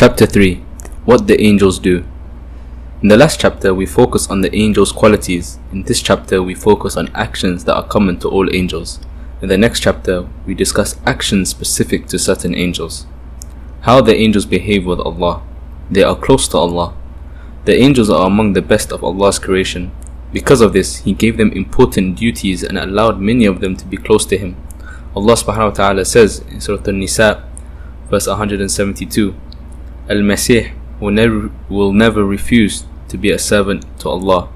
Chapter 3 What the Angels Do. In the last chapter, we focus on the angels' qualities. In this chapter, we focus on actions that are common to all angels. In the next chapter, we discuss actions specific to certain angels. How the angels behave with Allah. They are close to Allah. The angels are among the best of Allah's creation. Because of this, He gave them important duties and allowed many of them to be close to Him. Allah subhanahu wa ta'ala says in Surah An-Nisa, verse 172, Al-Masih will never, will never refuse to be a servant to Allah,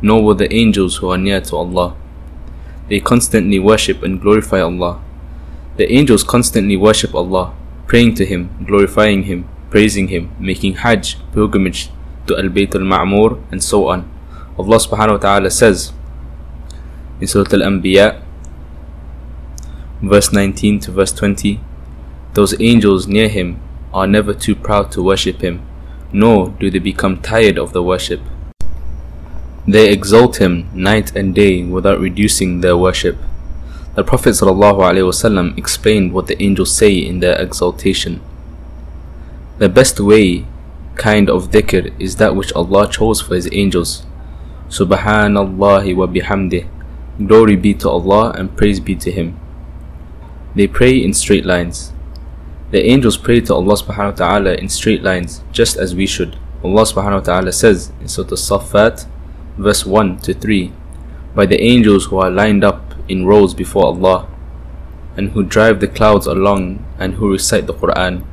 nor will the angels who are near to Allah. They constantly worship and glorify Allah. The angels constantly worship Allah, praying to Him, glorifying Him, praising Him, making Hajj, pilgrimage to Al-Bayt al-Ma'mur, and so on. Allah subhanahu wa ta'ala says in Surah Al-Anbiya, verse 19 to verse 20, Those angels near Him are never too proud to worship Him, nor do they become tired of the worship. They exalt Him night and day without reducing their worship. The Prophet ﷺ explained what the angels say in their exaltation. The best way kind of dhikr is that which Allah chose for His angels. Subhanallah wa bihamdih. Glory be to Allah and praise be to Him. They pray in straight lines. The angels pray to Allah subhanahu wa ta'ala in straight lines, just as we should. Allah subhanahu wa ta'ala says in Surah As-Saffat, verse 1 to 3, By the angels who are lined up in rows before Allah, and who drive the clouds along, and who recite the Quran.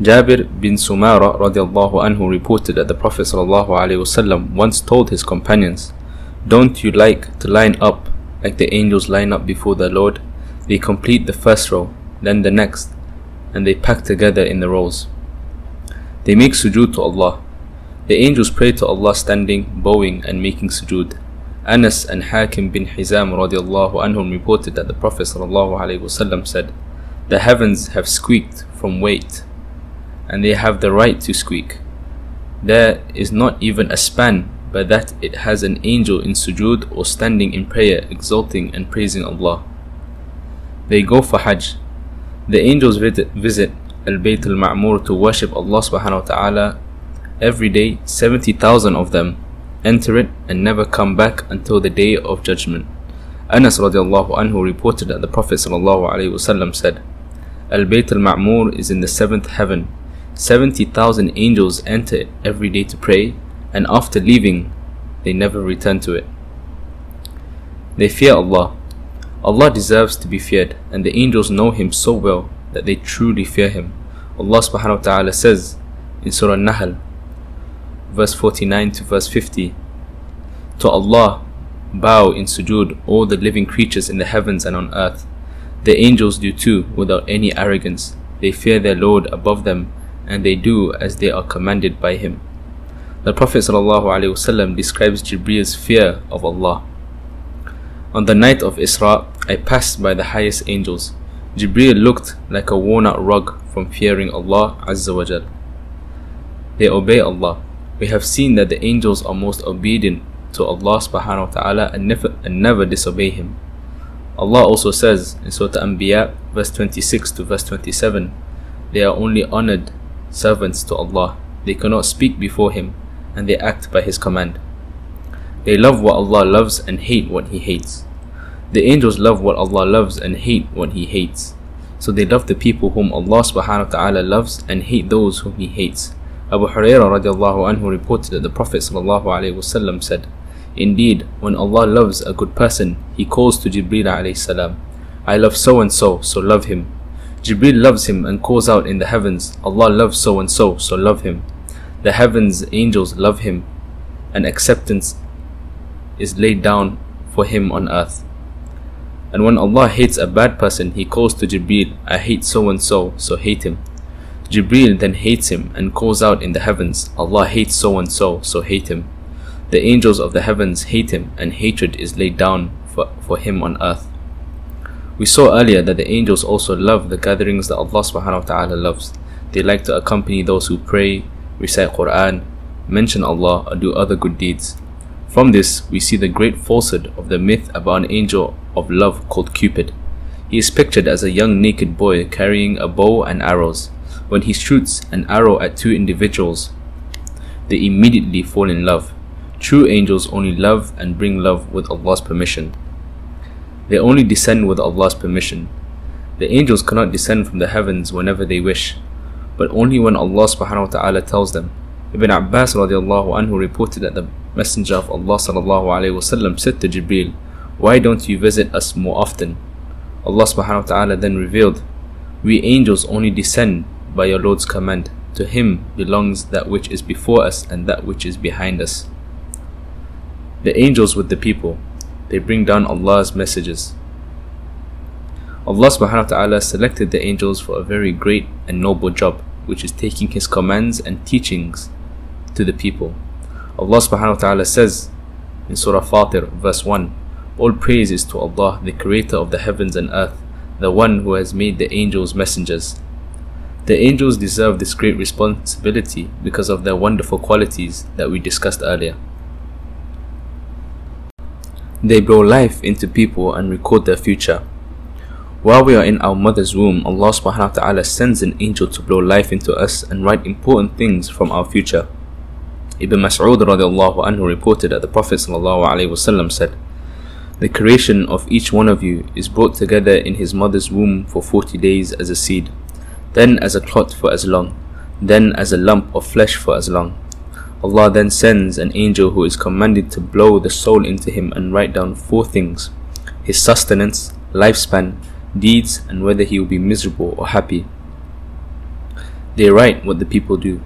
Jabir bin Sumara radiallahu anhu reported that the Prophet sallallahu alaihi wasallam once told his companions, Don't you like to line up like the angels line up before the Lord? They complete the first row, then the next, and they pack together in the rows. They make sujood to Allah. The angels pray to Allah standing, bowing, and making sujood. Anas and Hakim bin Hizam radiallahu anhum reported that the Prophet ﷺ said, The heavens have squeaked from weight, and they have the right to squeak. There is not even a span but that it has an angel in sujood or standing in prayer, exalting and praising Allah. They go for Hajj, the angels visit, Al-Bayt al-Ma'mur to worship Allah subhanahu wa ta'ala every day 70,000 of them enter it and never come back until the day of judgment. Anas radiallahu anhu reported that the Prophet said Al-Bayt al-Ma'mur is in the seventh heaven. 70,000 angels enter it every day to pray and after leaving they never return to it. They fear Allah Allah deserves to be feared, and the angels know Him so well that they truly fear Him. Allah subhanahu wa ta'ala says in Surah Nahl, verse 49 to verse 50, To Allah bow in sujood all the living creatures in the heavens and on earth. The angels do too without any arrogance. They fear their Lord above them, and they do as they are commanded by Him. The Prophet ﷺ describes Jibreel's fear of Allah. On the night of Isra, I passed by the highest angels. Jibreel looked like a worn out rug from fearing Allah Azza wa Jal. They obey Allah. We have seen that the angels are most obedient to Allah subhanahu wa ta'ala and never, and never disobey Him. Allah also says in Surah Anbiya, verse 26 to verse 27, They are only honored servants to Allah. They cannot speak before Him, and they act by His command. They love what Allah loves and hate what He hates. The angels love what Allah loves and hate what He hates. So they love the people whom Allah subhanahu wa ta'ala loves and hate those whom He hates. Abu Hurairah radiallahu anhu reported that the Prophet sallallahu wasallam said, Indeed, when Allah loves a good person, He calls to Jibreel alayhi salam, I love so and so, so love him. Jibreel loves him and calls out in the heavens, Allah loves so and so, so love him. The heavens angels love him, and acceptance is laid down for him on earth. And when Allah hates a bad person, He calls to Jibreel, I hate so and so, so hate him. Jibreel then hates him and calls out in the heavens, Allah hates so and so, so hate him. The angels of the heavens hate him, and hatred is laid down for, for him on earth. We saw earlier that the angels also love the gatherings that Allah subhanahu wa ta'ala loves. They like to accompany those who pray, recite Quran, mention Allah, or do other good deeds. From this, we see the great falsehood of the myth about an angel of love called Cupid. He is pictured as a young naked boy carrying a bow and arrows. when he shoots an arrow at two individuals, they immediately fall in love. True angels only love and bring love with Allah's permission. They only descend with Allah's permission. The angels cannot descend from the heavens whenever they wish, but only when Allah subhanahu wa ta'ala tells them. Ibn Abbas radiallahu anhu reported that the Messenger of Allah sallallahu alayhi wasallam said to Jibril, Why don't you visit us more often? Allah subhanahu wa ta'ala then revealed, We angels only descend by your Lord's command. To Him belongs that which is before us and that which is behind us. The angels with the people, they bring down Allah's messages. Allah subhanahu wa ta'ala selected the angels for a very great and noble job, which is taking His commands and teachings to the people. Allah subhanahu wa ta'ala says in Surah Fatir, verse 1 All praise is to Allah, the creator of the heavens and earth, the one who has made the angels messengers. The angels deserve this great responsibility because of their wonderful qualities that we discussed earlier. They blow life into people and record their future. While we are in our mother's womb, Allah subhanahu wa ta'ala sends an angel to blow life into us and write important things from our future. Ibn Mas'ud anhu reported that the Prophet wasallam said, The creation of each one of you is brought together in his mother's womb for 40 days as a seed, then as a clot for as long, then as a lump of flesh for as long. Allah then sends an angel who is commanded to blow the soul into him and write down four things his sustenance, lifespan, deeds, and whether he will be miserable or happy. They write what the people do.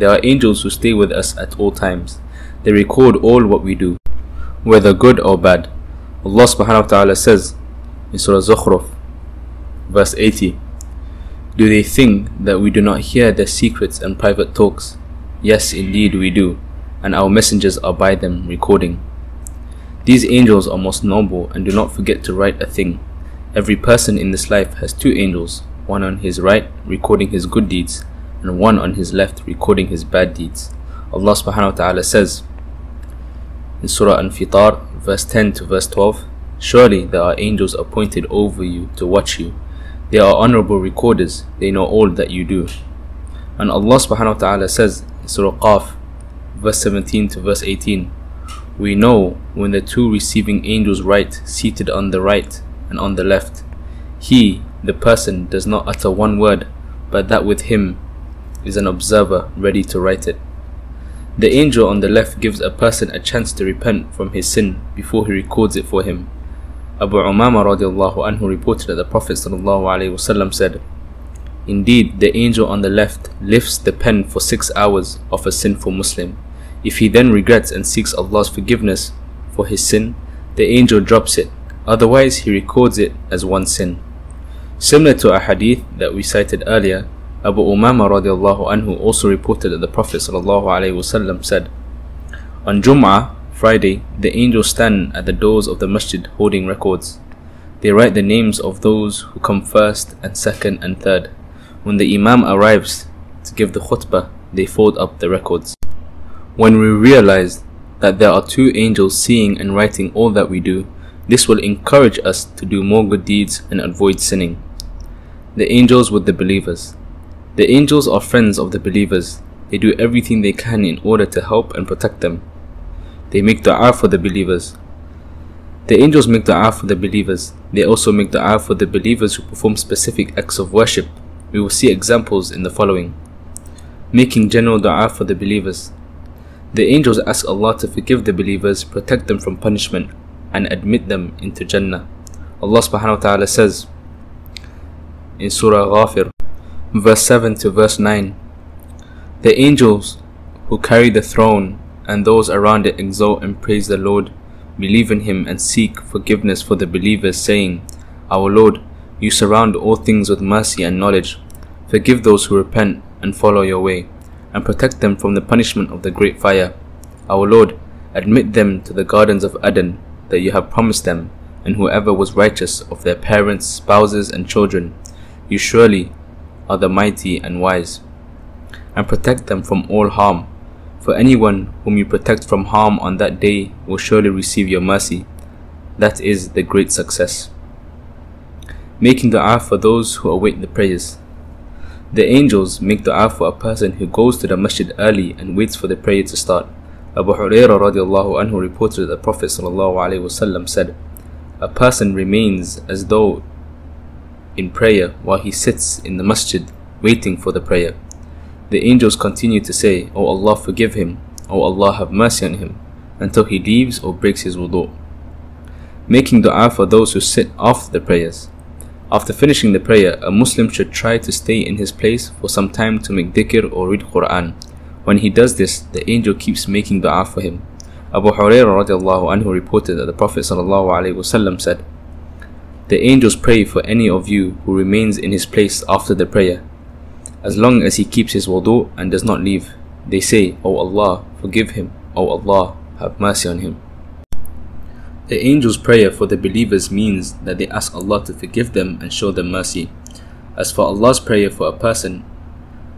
There are angels who stay with us at all times. They record all what we do, whether good or bad. Allah subhanahu wa ta'ala says in Surah Zukhruf, verse 80, Do they think that we do not hear their secrets and private talks? Yes, indeed we do, and our messengers are by them recording. These angels are most noble and do not forget to write a thing. Every person in this life has two angels, one on his right recording his good deeds, and one on his left recording his bad deeds. Allah subhanahu wa ta'ala says in Surah An-Fitar, verse 10 to verse 12, Surely there are angels appointed over you to watch you. They are honorable recorders, they know all that you do. And Allah subhanahu wa ta'ala says in Surah Qaf, verse 17 to verse 18. We know when the two receiving angels write, seated on the right and on the left. He, the person, does not utter one word, but that with him is an observer ready to write it. The angel on the left gives a person a chance to repent from his sin before he records it for him. Abu Umama radiallahu anhu reported that the Prophet ﷺ said, Indeed, the angel on the left lifts the pen for six hours of a sinful Muslim. If he then regrets and seeks Allah's forgiveness for his sin, the angel drops it, otherwise, he records it as one sin. Similar to a hadith that we cited earlier, Abu Umama radiallahu anhu also reported that the Prophet ﷺ said, On Jum'ah, Friday, the angels stand at the doors of the masjid holding records. They write the names of those who come first and second and third. When the Imam arrives to give the khutbah, they fold up the records. When we realize that there are two angels seeing and writing all that we do, this will encourage us to do more good deeds and avoid sinning. The angels with the believers. The angels are friends of the believers. They do everything they can in order to help and protect them. They make dua for the believers. The angels make dua for the believers. They also make dua for the believers who perform specific acts of worship we will see examples in the following. Making general dua for the believers. The angels ask Allah to forgive the believers, protect them from punishment, and admit them into Jannah. Allah subhanahu wa ta'ala says in Surah Ghafir, verse 7 to verse 9 The angels who carry the throne and those around it exalt and praise the Lord, believe in Him, and seek forgiveness for the believers, saying, Our Lord, you surround all things with mercy and knowledge. Forgive those who repent and follow your way, and protect them from the punishment of the great fire. Our Lord, admit them to the gardens of Eden that you have promised them, and whoever was righteous of their parents, spouses, and children. You surely are the mighty and wise. And protect them from all harm. For anyone whom you protect from harm on that day will surely receive your mercy. That is the great success making dua for those who await the prayers. The angels make dua for a person who goes to the masjid early and waits for the prayer to start. Abu Hurairah radiallahu anhu reported that the Prophet sallallahu alaihi wasallam said, A person remains as though in prayer while he sits in the masjid waiting for the prayer. The angels continue to say, O Allah forgive him, O Allah have mercy on him, until he leaves or breaks his wudu. Making dua for those who sit after the prayers. After finishing the prayer, a Muslim should try to stay in his place for some time to make dhikr or read Quran. When he does this, the angel keeps making dua for him. Abu Hurairah anhu reported that the Prophet wasallam said, The angels pray for any of you who remains in his place after the prayer, as long as he keeps his wudu and does not leave. They say, O Allah, forgive him. O Allah, have mercy on him. The angel's prayer for the believers means that they ask Allah to forgive them and show them mercy. As for Allah's prayer for a person,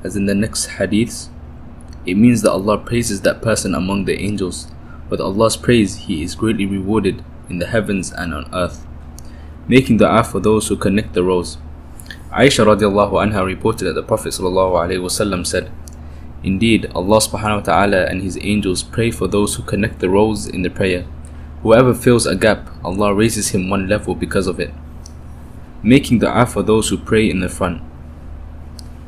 as in the next hadiths, it means that Allah praises that person among the angels. With Allah's praise, He is greatly rewarded in the heavens and on earth. Making dua for those who connect the rows. Aisha radiallahu anha reported that the Prophet ﷺ said, Indeed, Allah subhanahu wa ta'ala and His angels pray for those who connect the rows in the prayer. Whoever fills a gap, Allah raises him one level because of it. Making dua for those who pray in the front.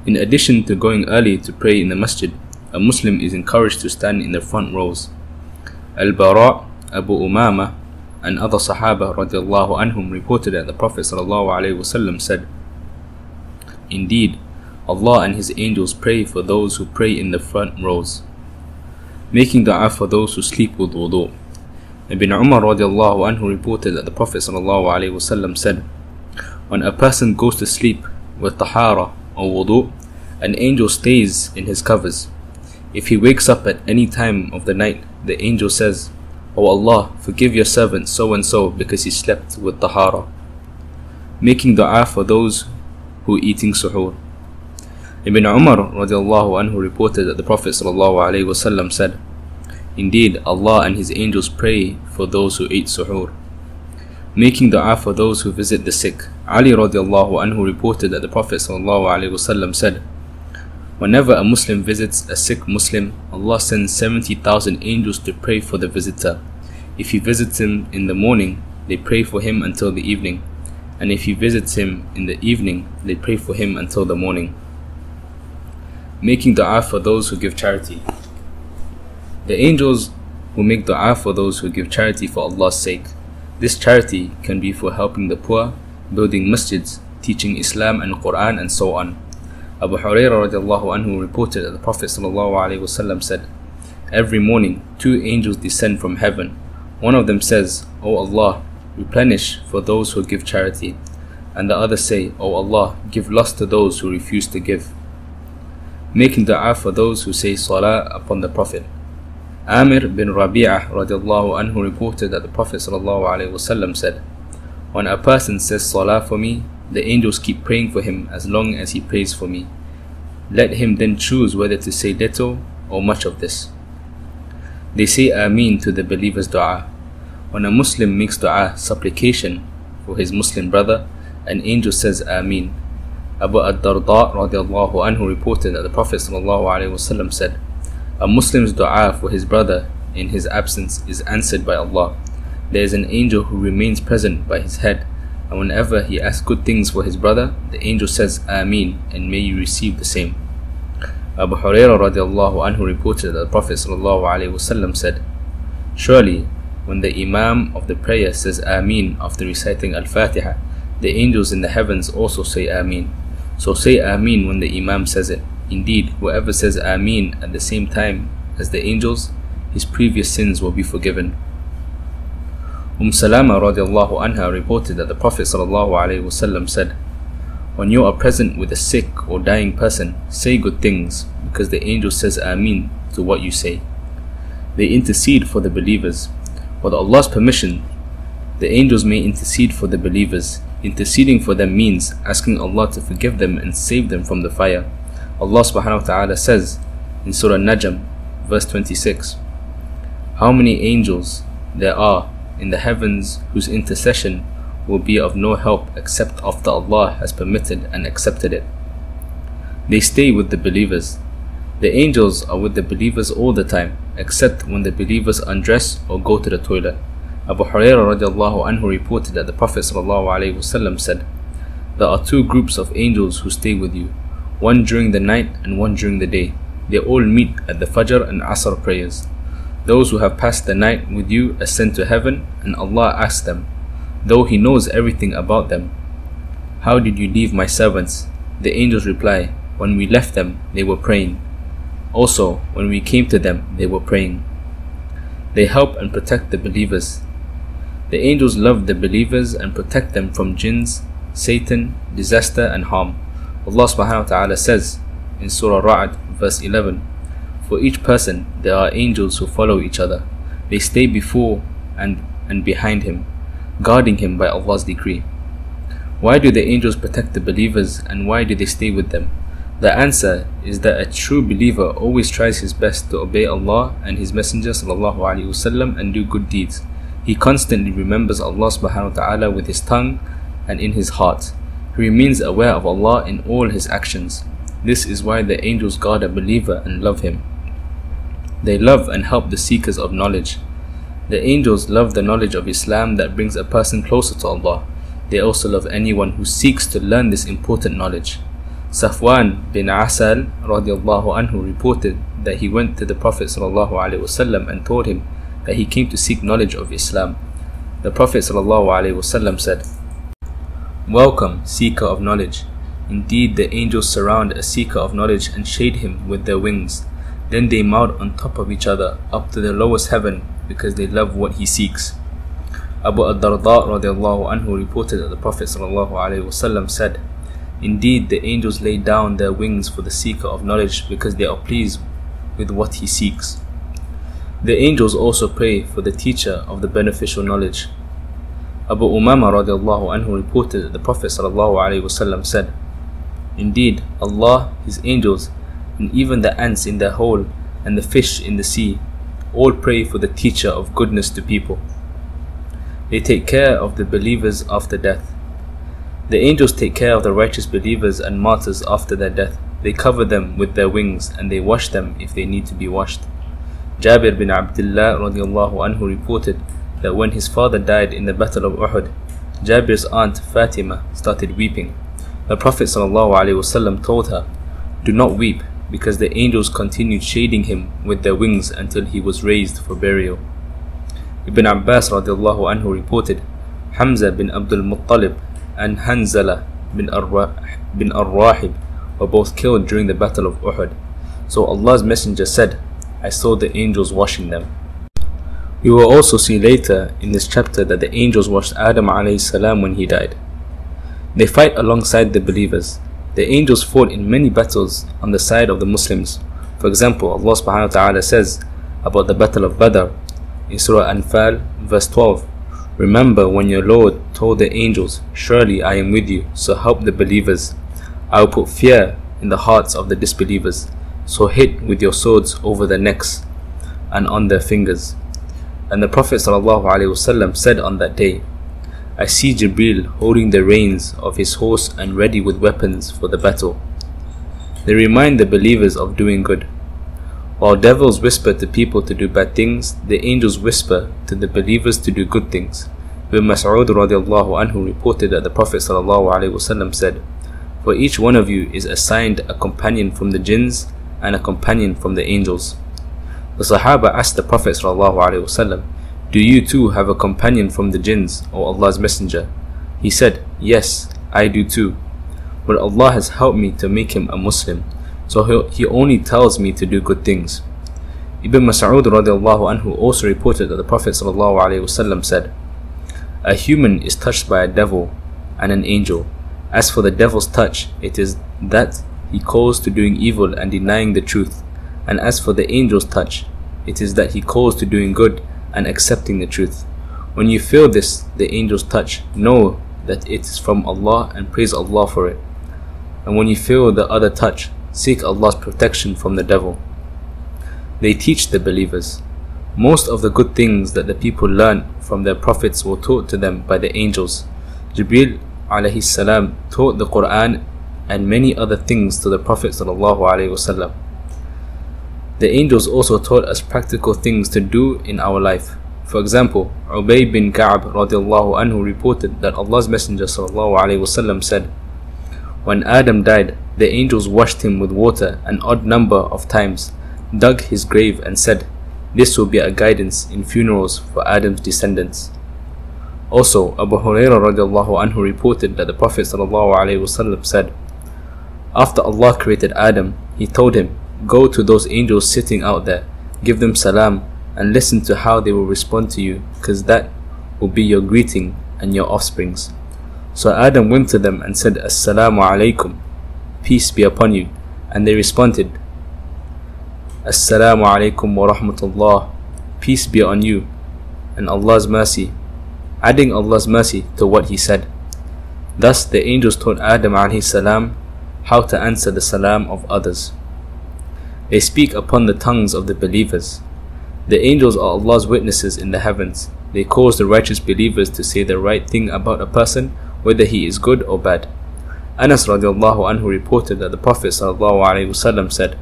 In addition to going early to pray in the masjid, a Muslim is encouraged to stand in the front rows. Al-Bara, Abu Umama, and other Sahaba radiallahu anhum reported that the Prophet ﷺ said, Indeed, Allah and His angels pray for those who pray in the front rows, making dua for those who sleep with wudu. Ibn Umar radiallahu anhu reported that the Prophet ﷺ said, When a person goes to sleep with tahara or wudu, an angel stays in his covers. If he wakes up at any time of the night, the angel says, O Allah, forgive your servant so and so because he slept with tahara. Making dua for those who eating suhoor. Ibn Umar radiallahu anhu reported that the Prophet ﷺ said, Indeed, Allah and His angels pray for those who eat suhoor. Making dua for those who visit the sick. Ali radiallahu anhu reported that the Prophet ﷺ said, Whenever a Muslim visits a sick Muslim, Allah sends 70,000 angels to pray for the visitor. If he visits him in the morning, they pray for him until the evening. And if he visits him in the evening, they pray for him until the morning. Making dua for those who give charity. The angels will make dua for those who give charity for Allah's sake. This charity can be for helping the poor, building masjids, teaching Islam and Quran and so on. Abu Hurairah radiallahu anhu reported that the Prophet ﷺ said, Every morning two angels descend from heaven. One of them says, O Allah, replenish for those who give charity. And the other say, O Allah, give loss to those who refuse to give. Making dua for those who say salah upon the Prophet. Amir bin Rabi'ah radiallahu anhu reported that the Prophet ﷺ said, When a person says salah for me, the angels keep praying for him as long as he prays for me. Let him then choose whether to say little or much of this. They say Ameen to the believer's dua. When a Muslim makes dua, supplication for his Muslim brother, an angel says Ameen. Abu ad-Darda radiallahu anhu reported that the Prophet ﷺ said, a Muslim's dua for his brother in his absence is answered by Allah. There is an angel who remains present by his head, and whenever he asks good things for his brother, the angel says Ameen, and may you receive the same. Abu Hurairah radiallahu anhu reported that the Prophet ﷺ said, Surely, when the Imam of the prayer says Ameen after reciting Al-Fatiha, the angels in the heavens also say Ameen. So say Ameen when the Imam says it. Indeed, whoever says Ameen at the same time as the angels, his previous sins will be forgiven. Umm Salama radiallahu anha reported that the Prophet said, When you are present with a sick or dying person, say good things, because the angel says Ameen to what you say. They intercede for the believers. With Allah's permission, the angels may intercede for the believers. Interceding for them means asking Allah to forgive them and save them from the fire. Allah subhanahu wa ta'ala says in Surah Najm, verse 26, How many angels there are in the heavens whose intercession will be of no help except after Allah has permitted and accepted it. They stay with the believers. The angels are with the believers all the time, except when the believers undress or go to the toilet. Abu Hurairah radiallahu anhu reported that the Prophet said, There are two groups of angels who stay with you, one during the night and one during the day. They all meet at the Fajr and Asr prayers. Those who have passed the night with you ascend to heaven, and Allah asks them, though He knows everything about them, How did you leave my servants? The angels reply, When we left them, they were praying. Also, when we came to them, they were praying. They help and protect the believers. The angels love the believers and protect them from jinns, Satan, disaster, and harm. Allah subhanahu wa ta'ala says in Surah Ra'd, verse 11, For each person there are angels who follow each other. They stay before and, and behind him, guarding him by Allah's decree. Why do the angels protect the believers and why do they stay with them? The answer is that a true believer always tries his best to obey Allah and His Messenger وسلم, and do good deeds. He constantly remembers Allah subhanahu wa ta'ala with his tongue and in his heart. He remains aware of Allah in all his actions. This is why the angels guard a believer and love him. They love and help the seekers of knowledge. The angels love the knowledge of Islam that brings a person closer to Allah. They also love anyone who seeks to learn this important knowledge. Safwan bin Asal radiallahu anhu reported that he went to the Prophet ﷺ and told him that he came to seek knowledge of Islam. The Prophet ﷺ said, Welcome, seeker of knowledge. Indeed, the angels surround a seeker of knowledge and shade him with their wings. Then they mount on top of each other up to the lowest heaven because they love what he seeks. Abu ad-Darda anhu reported that the Prophet ﷺ said, Indeed, the angels lay down their wings for the seeker of knowledge because they are pleased with what he seeks. The angels also pray for the teacher of the beneficial knowledge. Abu Umama radiallahu anhu reported that the Prophet ﷺ said, Indeed, Allah, His angels, and even the ants in their hole and the fish in the sea all pray for the teacher of goodness to people. They take care of the believers after death. The angels take care of the righteous believers and martyrs after their death. They cover them with their wings and they wash them if they need to be washed. Jabir bin Abdullah radiallahu anhu reported that when his father died in the Battle of Uhud, Jabir's aunt Fatima started weeping. The Prophet ﷺ told her, Do not weep, because the angels continued shading him with their wings until he was raised for burial. Ibn Abbas radiallahu anhu reported, Hamza bin Abdul Muttalib and Hanzala bin, Ar- bin Ar-Rahib were both killed during the battle of Uhud. So Allah's Messenger said, I saw the angels washing them. We will also see later in this chapter that the angels washed Adam salam when he died. They fight alongside the believers. The angels fought in many battles on the side of the Muslims. For example, Allah subhanahu wa ta'ala says about the battle of Badr in Surah Anfal, verse 12. Remember when your Lord told the angels, Surely I am with you, so help the believers. I will put fear in the hearts of the disbelievers, so hit with your swords over their necks and on their fingers. And the Prophet ﷺ said on that day, I see Jibril holding the reins of his horse and ready with weapons for the battle. They remind the believers of doing good. While devils whisper to people to do bad things, the angels whisper to the believers to do good things. Ibn Mas'ud anhu reported that the Prophet ﷺ said, For each one of you is assigned a companion from the jinns and a companion from the angels. The Sahaba asked the Prophet ﷺ, do you too have a companion from the jinns, O Allah's Messenger? He said, Yes, I do too. But Allah has helped me to make him a Muslim, so he only tells me to do good things. Ibn Mas'ud anhu also reported that the Prophet ﷺ said, A human is touched by a devil and an angel. As for the devil's touch, it is that he calls to doing evil and denying the truth. And as for the angel's touch, it is that he calls to doing good and accepting the truth. When you feel this, the angel's touch, know that it is from Allah and praise Allah for it. And when you feel the other touch, seek Allah's protection from the devil. They teach the believers. Most of the good things that the people learn from their prophets were taught to them by the angels. Jibril alayhi salam taught the Quran and many other things to the Prophet ﷺ. The angels also taught us practical things to do in our life. For example, Ubay bin Ka'b radiallahu anhu reported that Allah's Messenger ﷺ said, When Adam died, the angels washed him with water an odd number of times, dug his grave and said, This will be a guidance in funerals for Adam's descendants. Also, Abu Hurairah radiallahu anhu reported that the Prophet ﷺ said, After Allah created Adam, He told him, Go to those angels sitting out there, give them salam, and listen to how they will respond to you, because that will be your greeting and your offsprings. So Adam went to them and said, Assalamu alaikum, peace be upon you. And they responded, Assalamu alaikum wa rahmatullah, peace be on you, and Allah's mercy, adding Allah's mercy to what he said. Thus the angels taught Adam alayhi salam how to answer the salam of others. They speak upon the tongues of the believers. The angels are Allah's witnesses in the heavens. They cause the righteous believers to say the right thing about a person, whether he is good or bad. Anas radiallahu anhu reported that the Prophet said,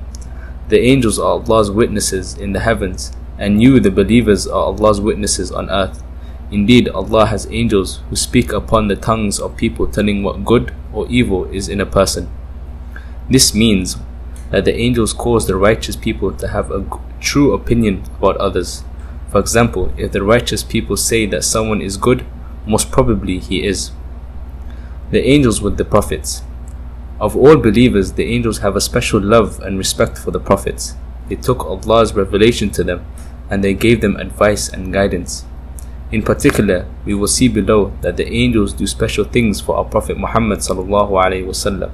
The angels are Allah's witnesses in the heavens, and you, the believers, are Allah's witnesses on earth. Indeed, Allah has angels who speak upon the tongues of people telling what good or evil is in a person. This means that the angels cause the righteous people to have a true opinion about others. For example, if the righteous people say that someone is good, most probably he is. The angels with the prophets. Of all believers, the angels have a special love and respect for the prophets. They took Allah's revelation to them and they gave them advice and guidance. In particular, we will see below that the angels do special things for our Prophet Muhammad sallallahu alaihi wasallam.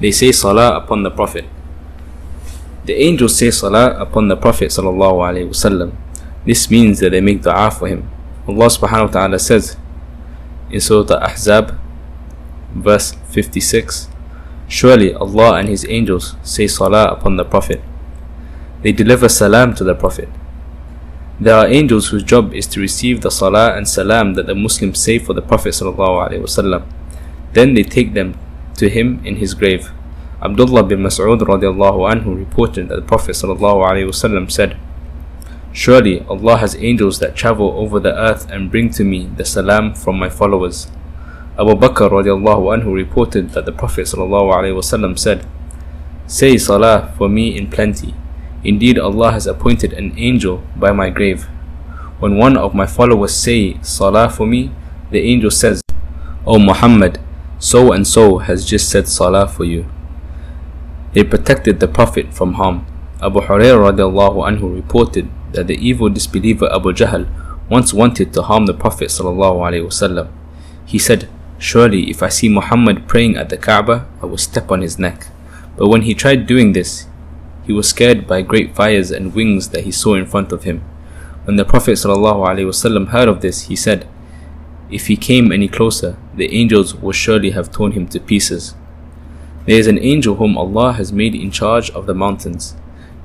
They say salah upon the Prophet. The angels say salah upon the Prophet sallallahu. This means that they make dua for him. Allah subhanahu wa ta'ala says in Surah Ahzab, verse 56, Surely Allah and His angels say salah upon the Prophet. They deliver salam to the Prophet. There are angels whose job is to receive the salah and salam that the Muslims say for the Prophet. Then they take them to him in his grave. Abdullah bin Mas'ud radiallahu anhu reported that the Prophet sallallahu said, Surely Allah has angels that travel over the earth and bring to me the salam from my followers. Abu Bakr radiallahu anhu reported that the Prophet sallallahu said, Say salah for me in plenty. Indeed Allah has appointed an angel by my grave. When one of my followers say salah for me, the angel says, O Muhammad, so and so has just said salah for you. They protected the Prophet from harm. Abu Hurairah anhu reported that the evil disbeliever Abu Jahl once wanted to harm the Prophet wasallam. He said, Surely if I see Muhammad praying at the Kaaba, I will step on his neck. But when he tried doing this, he was scared by great fires and wings that he saw in front of him. When the Prophet ﷺ heard of this, he said, if he came any closer, the angels would surely have torn him to pieces. There is an angel whom Allah has made in charge of the mountains.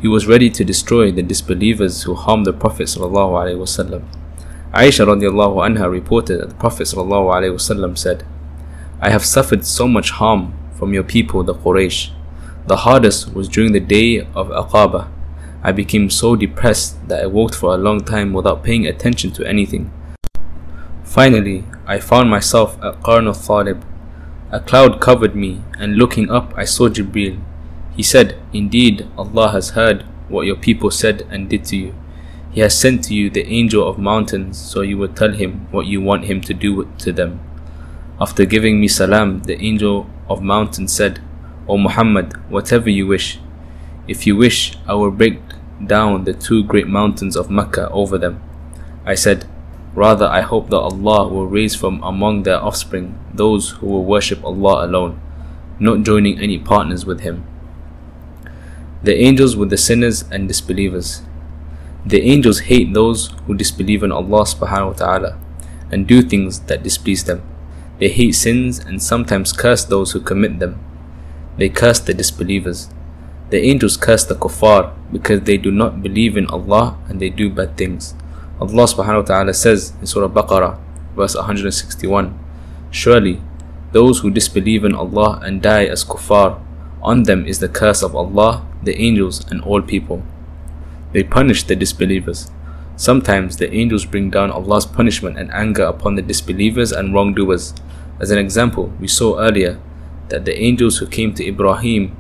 He was ready to destroy the disbelievers who harmed the Prophet ﷺ. Aisha radiallahu anha reported that the Prophet ﷺ said, I have suffered so much harm from your people, the Quraysh. The hardest was during the day of Aqaba. I became so depressed that I walked for a long time without paying attention to anything. Finally, I found myself at Qarn al-Thalib. A cloud covered me, and looking up I saw Jibril. He said, Indeed, Allah has heard what your people said and did to you. He has sent to you the angel of mountains, so you will tell him what you want him to do to them. After giving me salam, the angel of mountains said, O Muhammad, whatever you wish. If you wish, I will break down the two great mountains of Mecca over them. I said, Rather, I hope that Allah will raise from among their offspring those who will worship Allah alone, not joining any partners with Him. The angels with the sinners and disbelievers. The angels hate those who disbelieve in Allah subhanahu wa ta'ala and do things that displease them. They hate sins and sometimes curse those who commit them. They curse the disbelievers. The angels curse the kuffar because they do not believe in Allah and they do bad things. Allah subhanahu wa ta'ala says in Surah Baqarah, verse 161, Surely Those who disbelieve in Allah and die as kuffar, on them is the curse of Allah, the angels, and all people. They punish the disbelievers. Sometimes the angels bring down Allah's punishment and anger upon the disbelievers and wrongdoers. As an example, we saw earlier that the angels who came to Ibrahim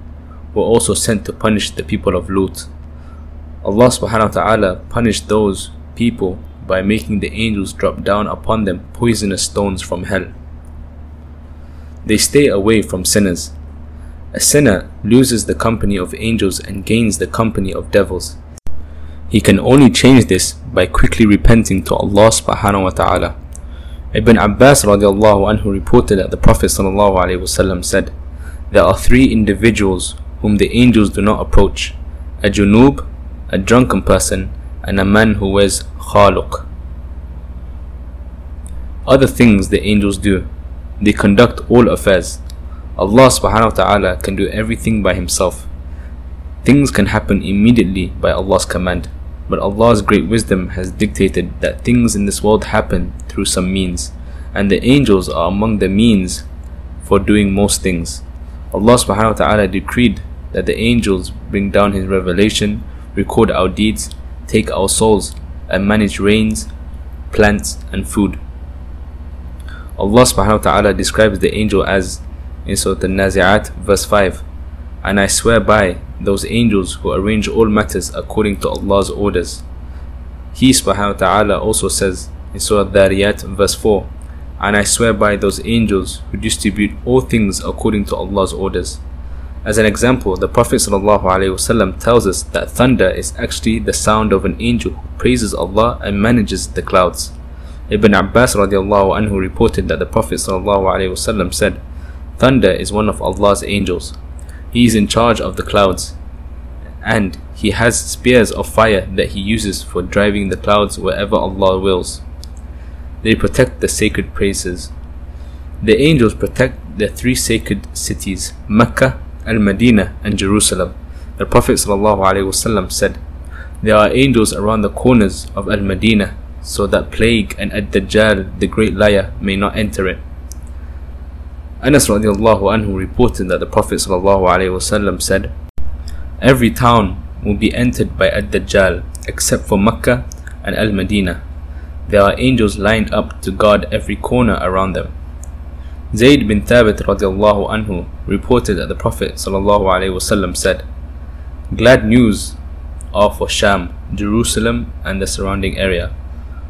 were also sent to punish the people of Lut. Allah subhanahu wa ta'ala punished those people by making the angels drop down upon them poisonous stones from hell. They stay away from sinners. A sinner loses the company of angels and gains the company of devils. He can only change this by quickly repenting to Allah subhanahu wa ta'ala. Ibn Abbas radiallahu anhu reported that the Prophet said, There are three individuals whom the angels do not approach, a junub, a drunken person, and a man who wears khaluq. Other things the angels do, they conduct all affairs. Allah subhanahu wa ta'ala can do everything by himself. Things can happen immediately by Allah's command, but Allah's great wisdom has dictated that things in this world happen through some means, and the angels are among the means for doing most things. Allah subhanahu wa ta'ala decreed that the angels bring down His revelation, record our deeds, take our souls, and manage rains, plants, and food. Allah subhanahu wa ta'ala describes the angel as in Surah Al-Nazi'at verse 5 And I swear by those angels who arrange all matters according to Allah's orders. He subhanahu wa ta'ala also says in Surah Dhariyat verse 4 And I swear by those angels who distribute all things according to Allah's orders. As an example, the Prophet ﷺ tells us that thunder is actually the sound of an angel who praises Allah and manages the clouds. Ibn Abbas anhu reported that the Prophet ﷺ said, Thunder is one of Allah's angels. He is in charge of the clouds, and He has spears of fire that He uses for driving the clouds wherever Allah wills. They protect the sacred places. The angels protect the three sacred cities, Mecca, Al-Madinah, and Jerusalem. The Prophet ﷺ said, There are angels around the corners of Al-Madinah so that plague and Ad-Dajjal, the great liar, may not enter it. Anas anhu reported that the Prophet ﷺ said, Every town will be entered by Ad-Dajjal except for Mecca and Al-Madinah. There are angels lined up to guard every corner around them. Zayd bin Thabit radiallahu anhu reported that the Prophet ﷺ said, Glad news are for Sham, Jerusalem and the surrounding area.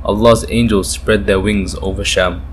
Allah's angels spread their wings over Sham.